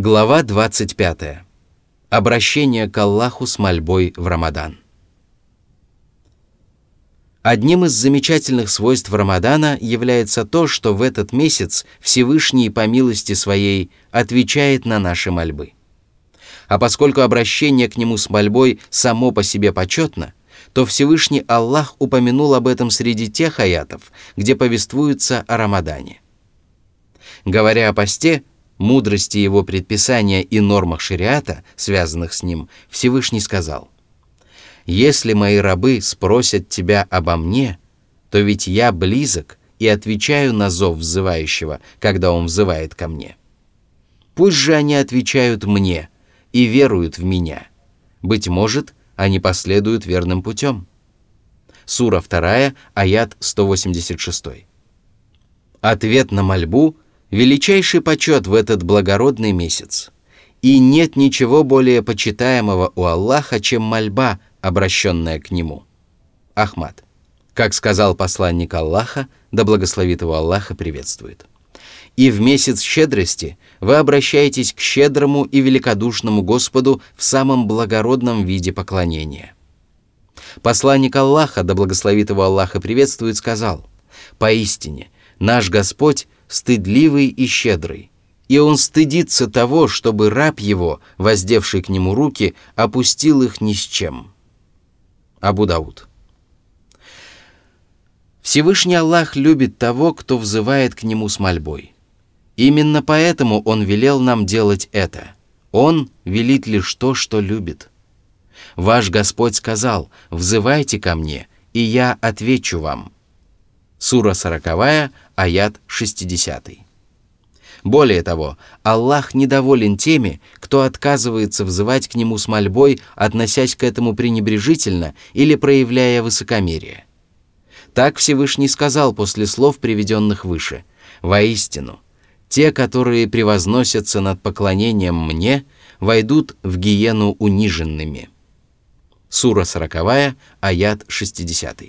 Глава 25. Обращение к Аллаху с мольбой в Рамадан. Одним из замечательных свойств Рамадана является то, что в этот месяц Всевышний по милости своей отвечает на наши мольбы. А поскольку обращение к нему с мольбой само по себе почетно, то Всевышний Аллах упомянул об этом среди тех аятов, где повествуется о Рамадане. Говоря о посте, мудрости его предписания и нормах шариата, связанных с ним, Всевышний сказал, «Если мои рабы спросят тебя обо мне, то ведь я близок и отвечаю на зов взывающего, когда он взывает ко мне. Пусть же они отвечают мне и веруют в меня. Быть может, они последуют верным путем». Сура 2, аят 186. Ответ на мольбу – величайший почет в этот благородный месяц. И нет ничего более почитаемого у Аллаха, чем мольба, обращенная к Нему. Ахмад. Как сказал посланник Аллаха, да благословит его Аллаха приветствует. И в месяц щедрости вы обращаетесь к щедрому и великодушному Господу в самом благородном виде поклонения. Посланник Аллаха, да благословит его Аллаха приветствует, сказал, «Поистине, наш Господь стыдливый и щедрый, и он стыдится того, чтобы раб его, воздевший к нему руки, опустил их ни с чем. Абу Дауд. Всевышний Аллах любит того, кто взывает к нему с мольбой. Именно поэтому Он велел нам делать это. Он велит лишь то, что любит. Ваш Господь сказал, «Взывайте ко мне, и я отвечу вам». Сура 40, аят 60. Более того, Аллах недоволен теми, кто отказывается взывать к Нему с мольбой, относясь к этому пренебрежительно или проявляя высокомерие. Так Всевышний сказал после слов, приведенных выше, «Воистину, те, которые превозносятся над поклонением мне, войдут в гиену униженными». Сура 40, аят 60.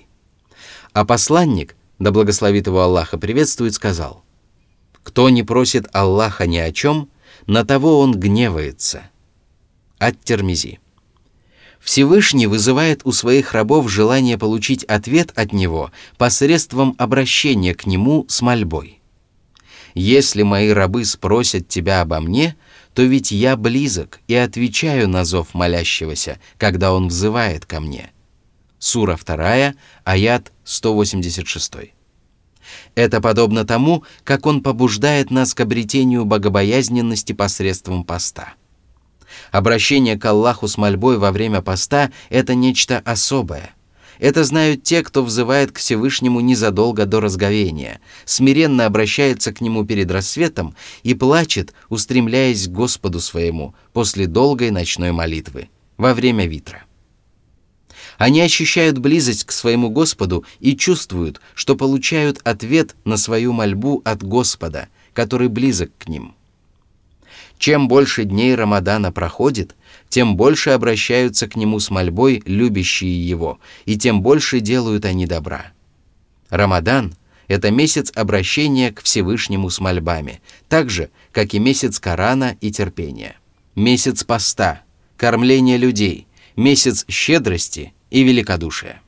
А посланник да благословит его Аллаха, приветствует, сказал, «Кто не просит Аллаха ни о чем, на того он гневается». Ат-Термизи. Всевышний вызывает у своих рабов желание получить ответ от Него посредством обращения к Нему с мольбой. «Если мои рабы спросят тебя обо мне, то ведь я близок и отвечаю на зов молящегося, когда он взывает ко мне». Сура 2, аят 186. Это подобно тому, как он побуждает нас к обретению богобоязненности посредством поста. Обращение к Аллаху с мольбой во время поста – это нечто особое. Это знают те, кто взывает к Всевышнему незадолго до разговения, смиренно обращается к Нему перед рассветом и плачет, устремляясь к Господу своему после долгой ночной молитвы во время витра. Они ощущают близость к своему Господу и чувствуют, что получают ответ на свою мольбу от Господа, который близок к ним. Чем больше дней Рамадана проходит, тем больше обращаются к нему с мольбой любящие его, и тем больше делают они добра. Рамадан – это месяц обращения к Всевышнему с мольбами, так же, как и месяц Корана и терпения. Месяц поста, кормления людей, месяц щедрости и великодушия.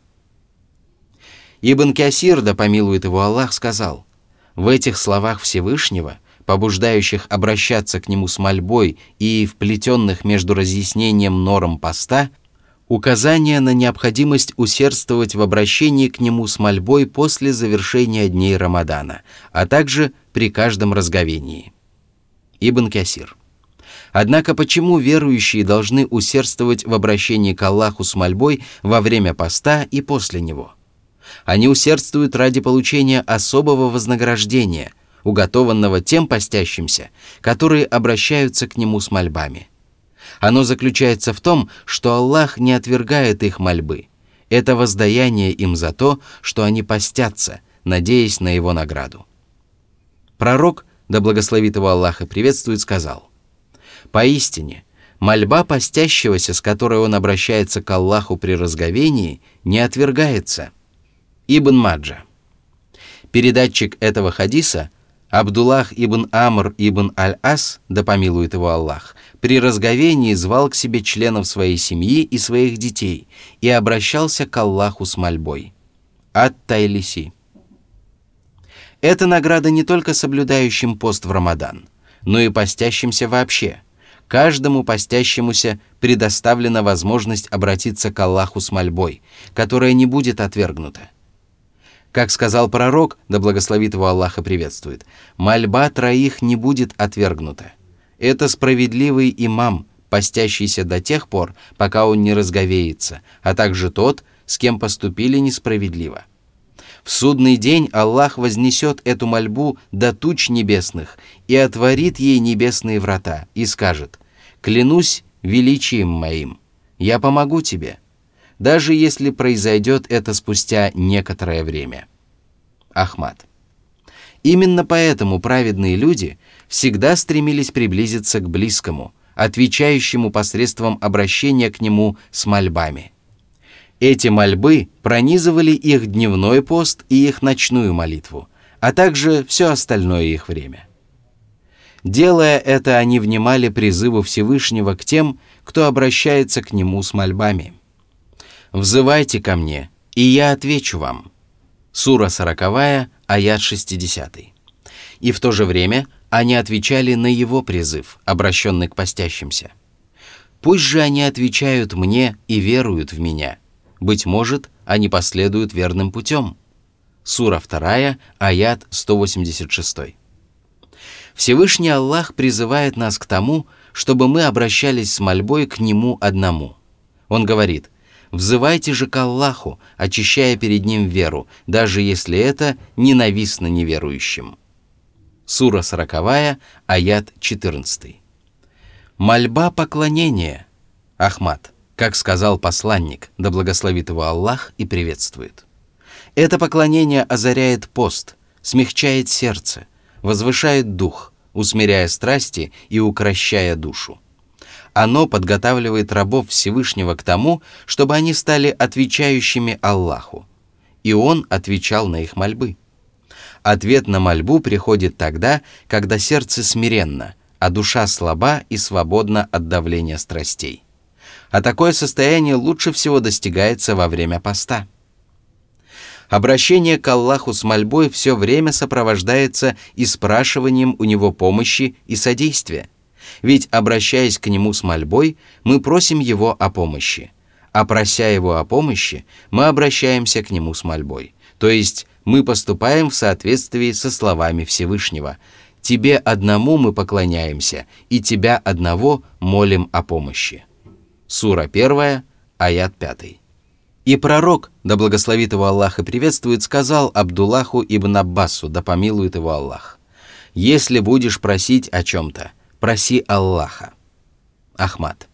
Ибн Касир, да помилует его Аллах, сказал, в этих словах Всевышнего, побуждающих обращаться к нему с мольбой и вплетенных между разъяснением норм поста, указание на необходимость усердствовать в обращении к нему с мольбой после завершения дней Рамадана, а также при каждом разговении. Ибн Касир. Однако почему верующие должны усердствовать в обращении к Аллаху с мольбой во время поста и после него? Они усердствуют ради получения особого вознаграждения, уготованного тем постящимся, которые обращаются к Нему с мольбами. Оно заключается в том, что Аллах не отвергает их мольбы. Это воздаяние им за то, что они постятся, надеясь на Его награду. Пророк, да благословит его Аллах и приветствует, сказал, Поистине, мольба постящегося, с которой он обращается к Аллаху при разговении, не отвергается. Ибн Маджа. Передатчик этого хадиса Абдуллах ибн Амр ибн Аль-Ас, да помилует его Аллах, при разговении звал к себе членов своей семьи и своих детей и обращался к Аллаху с мольбой. Ат-Тайлиси. Это награда не только соблюдающим пост в Рамадан, но и постящимся вообще. Каждому постящемуся предоставлена возможность обратиться к Аллаху с мольбой, которая не будет отвергнута. Как сказал пророк, да благословит его Аллаха приветствует, мольба троих не будет отвергнута. Это справедливый имам, постящийся до тех пор, пока он не разговеется, а также тот, с кем поступили несправедливо. В судный день Аллах вознесет эту мольбу до туч небесных и отворит ей небесные врата и скажет «Клянусь величием моим, я помогу тебе, даже если произойдет это спустя некоторое время». Ахмад. Именно поэтому праведные люди всегда стремились приблизиться к близкому, отвечающему посредством обращения к нему с мольбами – эти мольбы пронизывали их дневной пост и их ночную молитву, а также все остальное их время. Делая это, они внимали призыву Всевышнего к тем, кто обращается к Нему с мольбами. «Взывайте ко мне, и я отвечу вам». Сура 40, аят 60. И в то же время они отвечали на его призыв, обращенный к постящимся. «Пусть же они отвечают мне и веруют в меня, быть может, они последуют верным путем. Сура 2, аят 186. Всевышний Аллах призывает нас к тому, чтобы мы обращались с мольбой к Нему одному. Он говорит, «Взывайте же к Аллаху, очищая перед Ним веру, даже если это ненавистно неверующим». Сура 40, аят 14. Мольба поклонения. Ахмад как сказал посланник, да благословит его Аллах и приветствует. Это поклонение озаряет пост, смягчает сердце, возвышает дух, усмиряя страсти и укращая душу. Оно подготавливает рабов Всевышнего к тому, чтобы они стали отвечающими Аллаху, и Он отвечал на их мольбы. Ответ на мольбу приходит тогда, когда сердце смиренно, а душа слаба и свободна от давления страстей а такое состояние лучше всего достигается во время поста. Обращение к Аллаху с мольбой все время сопровождается и спрашиванием у Него помощи и содействия. Ведь, обращаясь к Нему с мольбой, мы просим Его о помощи, а прося Его о помощи, мы обращаемся к Нему с мольбой. То есть мы поступаем в соответствии со словами Всевышнего. «Тебе одному мы поклоняемся, и Тебя одного молим о помощи». Сура 1, аят 5. И пророк, да благословит его Аллах и приветствует, сказал Абдуллаху ибн Аббасу, да помилует его Аллах, «Если будешь просить о чем-то, проси Аллаха». Ахмад.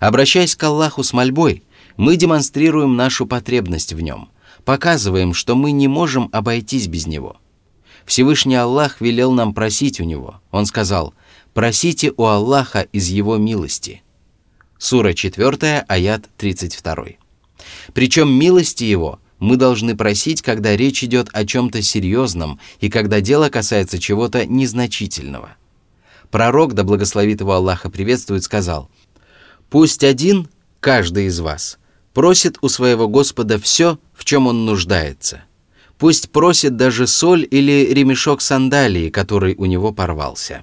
Обращаясь к Аллаху с мольбой, мы демонстрируем нашу потребность в нем, показываем, что мы не можем обойтись без него. Всевышний Аллах велел нам просить у него. Он сказал, «Просите у Аллаха из его милости». Сура 4, аят 32. Причем милости Его мы должны просить, когда речь идет о чем-то серьезном и когда дело касается чего-то незначительного. Пророк, да благословит его Аллаха приветствует, сказал, «Пусть один, каждый из вас, просит у своего Господа все, в чем он нуждается. Пусть просит даже соль или ремешок сандалии, который у него порвался».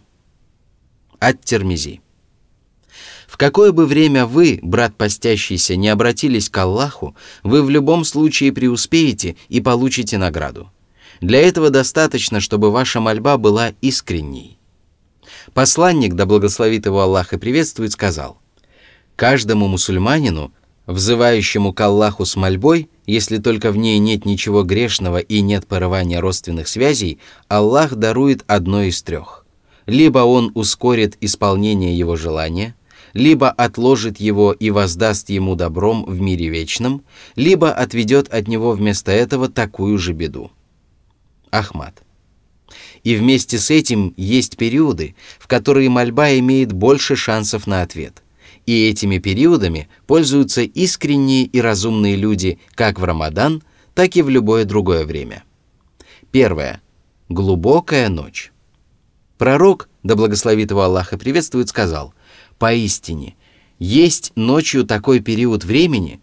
Ат-Термизи какое бы время вы, брат постящийся, не обратились к Аллаху, вы в любом случае преуспеете и получите награду. Для этого достаточно, чтобы ваша мольба была искренней. Посланник, да благословит его Аллах и приветствует, сказал, «Каждому мусульманину, взывающему к Аллаху с мольбой, если только в ней нет ничего грешного и нет порывания родственных связей, Аллах дарует одно из трех. Либо он ускорит исполнение его желания, либо отложит его и воздаст ему добром в мире вечном, либо отведет от него вместо этого такую же беду. Ахмад. И вместе с этим есть периоды, в которые мольба имеет больше шансов на ответ. И этими периодами пользуются искренние и разумные люди как в Рамадан, так и в любое другое время. Первое. глубокая ночь. Пророк, да благословит его Аллах и приветствует, сказал, «Поистине, есть ночью такой период времени,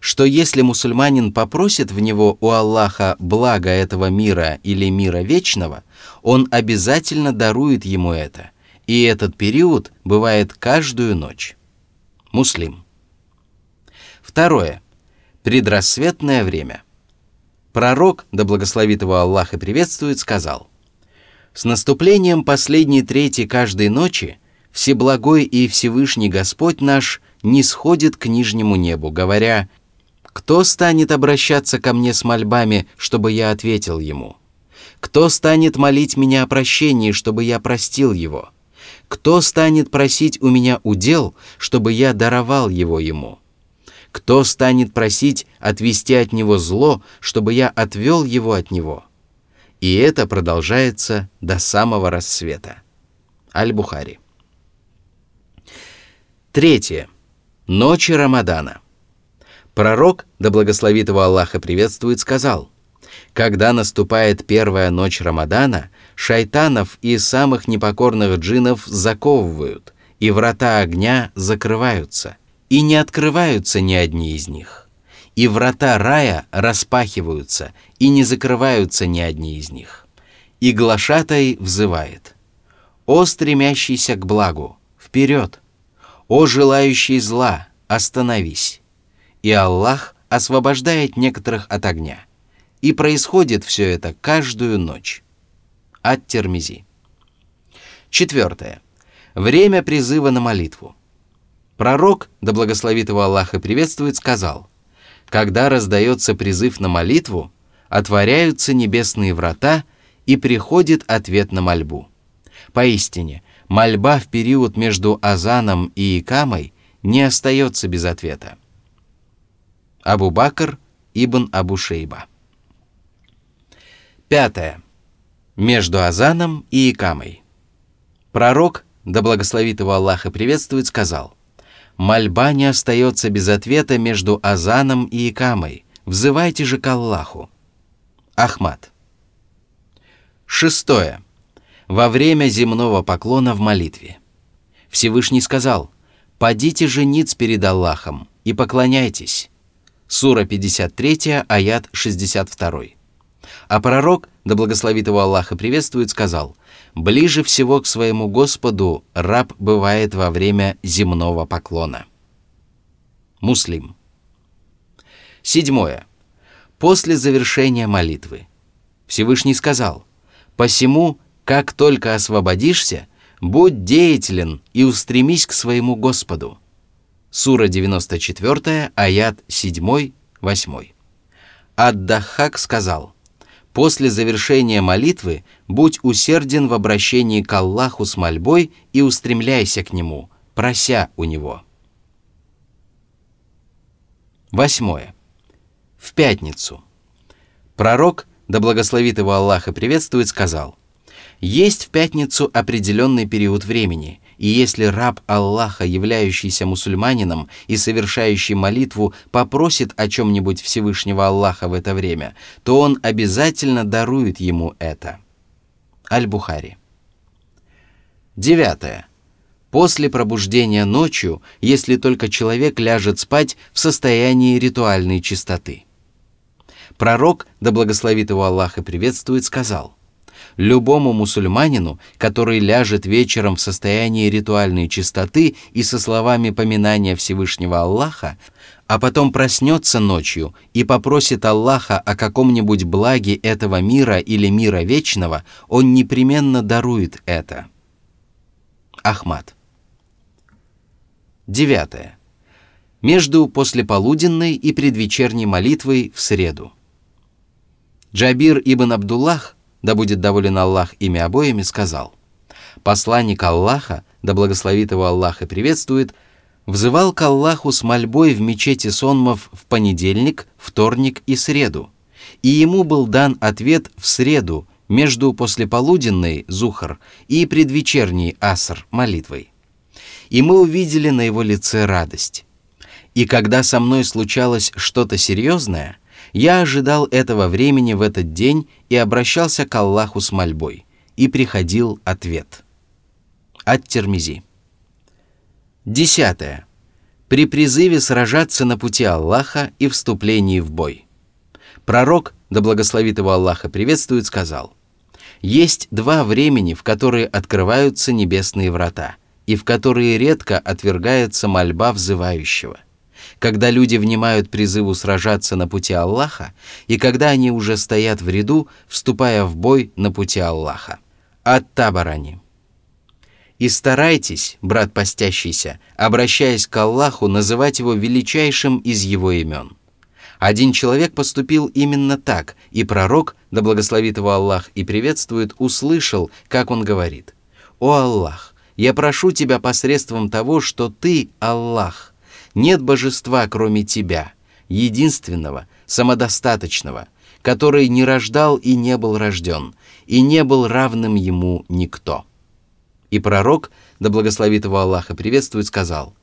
что если мусульманин попросит в него у Аллаха благо этого мира или мира вечного, он обязательно дарует ему это, и этот период бывает каждую ночь. Муслим. Второе. Предрассветное время. Пророк, да благословит его Аллах и приветствует, сказал, «С наступлением последней трети каждой ночи Всеблагой и Всевышний Господь наш не сходит к нижнему небу, говоря, кто станет обращаться ко мне с мольбами, чтобы я ответил ему? Кто станет молить меня о прощении, чтобы я простил его? Кто станет просить у меня удел, чтобы я даровал его ему? Кто станет просить отвести от него зло, чтобы я отвел его от него? И это продолжается до самого рассвета. Аль-Бухари. Третье. Ночи Рамадана. Пророк, да благословит его Аллаха приветствует, сказал, «Когда наступает первая ночь Рамадана, шайтанов и самых непокорных джинов заковывают, и врата огня закрываются, и не открываются ни одни из них. И врата рая распахиваются, и не закрываются ни одни из них. И глашатай взывает, «О стремящийся к благу, вперед! О желающий зла, остановись!» и Аллах освобождает некоторых от огня. И происходит все это каждую ночь. От Термизи. Четвертое. Время призыва на молитву. Пророк, да благословит его Аллах и приветствует, сказал, «Когда раздается призыв на молитву, отворяются небесные врата, и приходит ответ на мольбу. Поистине, мольба в период между Азаном и Икамой не остается без ответа. Абу Бакр ибн Абу Шейба. Пятое. Между Азаном и Икамой. Пророк, да благословит его Аллах и приветствует, сказал, «Мольба не остается без ответа между Азаном и Икамой. Взывайте же к Аллаху». Ахмад. Шестое. Во время земного поклона в молитве. Всевышний сказал, «Падите же ниц перед Аллахом и поклоняйтесь, Сура 53, аят 62. А пророк, да благословит его Аллах и приветствует, сказал, «Ближе всего к своему Господу раб бывает во время земного поклона». Муслим. Седьмое. После завершения молитвы. Всевышний сказал, «Посему, как только освободишься, будь деятелен и устремись к своему Господу». Сура 94, аят 7, 8. Ад-Дахак сказал, «После завершения молитвы будь усерден в обращении к Аллаху с мольбой и устремляйся к Нему, прося у Него». Восьмое. В пятницу. Пророк, да благословит его Аллах и приветствует, сказал, «Есть в пятницу определенный период времени, и если раб Аллаха, являющийся мусульманином и совершающий молитву, попросит о чем-нибудь Всевышнего Аллаха в это время, то он обязательно дарует ему это. Аль-Бухари. Девятое. После пробуждения ночью, если только человек ляжет спать в состоянии ритуальной чистоты. Пророк, да благословит его Аллах и приветствует, сказал – любому мусульманину, который ляжет вечером в состоянии ритуальной чистоты и со словами поминания Всевышнего Аллаха, а потом проснется ночью и попросит Аллаха о каком-нибудь благе этого мира или мира вечного, он непременно дарует это. Ахмад. Девятое. Между послеполуденной и предвечерней молитвой в среду. Джабир ибн Абдуллах – да будет доволен Аллах ими обоими, сказал, «Посланник Аллаха, да благословит его Аллах и приветствует, взывал к Аллаху с мольбой в мечети Сонмов в понедельник, вторник и среду, и ему был дан ответ в среду между послеполуденной Зухар и предвечерней Аср молитвой. И мы увидели на его лице радость. И когда со мной случалось что-то серьезное – Я ожидал этого времени в этот день и обращался к Аллаху с мольбой, и приходил ответ. От Термизи. Десятое. При призыве сражаться на пути Аллаха и вступлении в бой. Пророк, да благословит его Аллаха, приветствует, сказал, «Есть два времени, в которые открываются небесные врата, и в которые редко отвергается мольба взывающего – когда люди внимают призыву сражаться на пути Аллаха, и когда они уже стоят в ряду, вступая в бой на пути Аллаха. Ат-Табарани. И старайтесь, брат постящийся, обращаясь к Аллаху, называть его величайшим из его имен. Один человек поступил именно так, и пророк, да благословит его Аллах и приветствует, услышал, как он говорит. «О Аллах, я прошу тебя посредством того, что ты Аллах, нет божества, кроме Тебя, единственного, самодостаточного, который не рождал и не был рожден, и не был равным ему никто. И пророк, да благословит его Аллаха приветствует, сказал,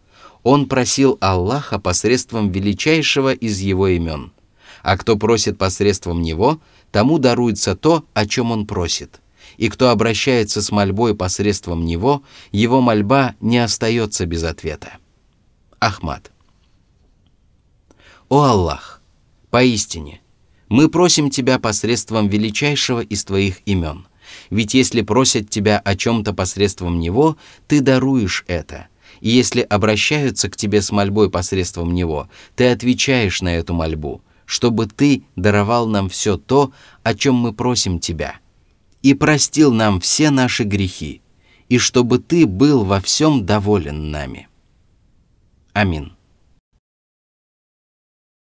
он просил Аллаха посредством величайшего из его имен, а кто просит посредством него, тому даруется то, о чем он просит. И кто обращается с мольбой посредством него, его мольба не остается без ответа. Ахмад. О Аллах, поистине, мы просим Тебя посредством величайшего из Твоих имен. Ведь если просят Тебя о чем-то посредством Него, Ты даруешь это. И если обращаются к Тебе с мольбой посредством Него, Ты отвечаешь на эту мольбу, чтобы Ты даровал нам все то, о чем мы просим Тебя, и простил нам все наши грехи, и чтобы Ты был во всем доволен нами. Амин.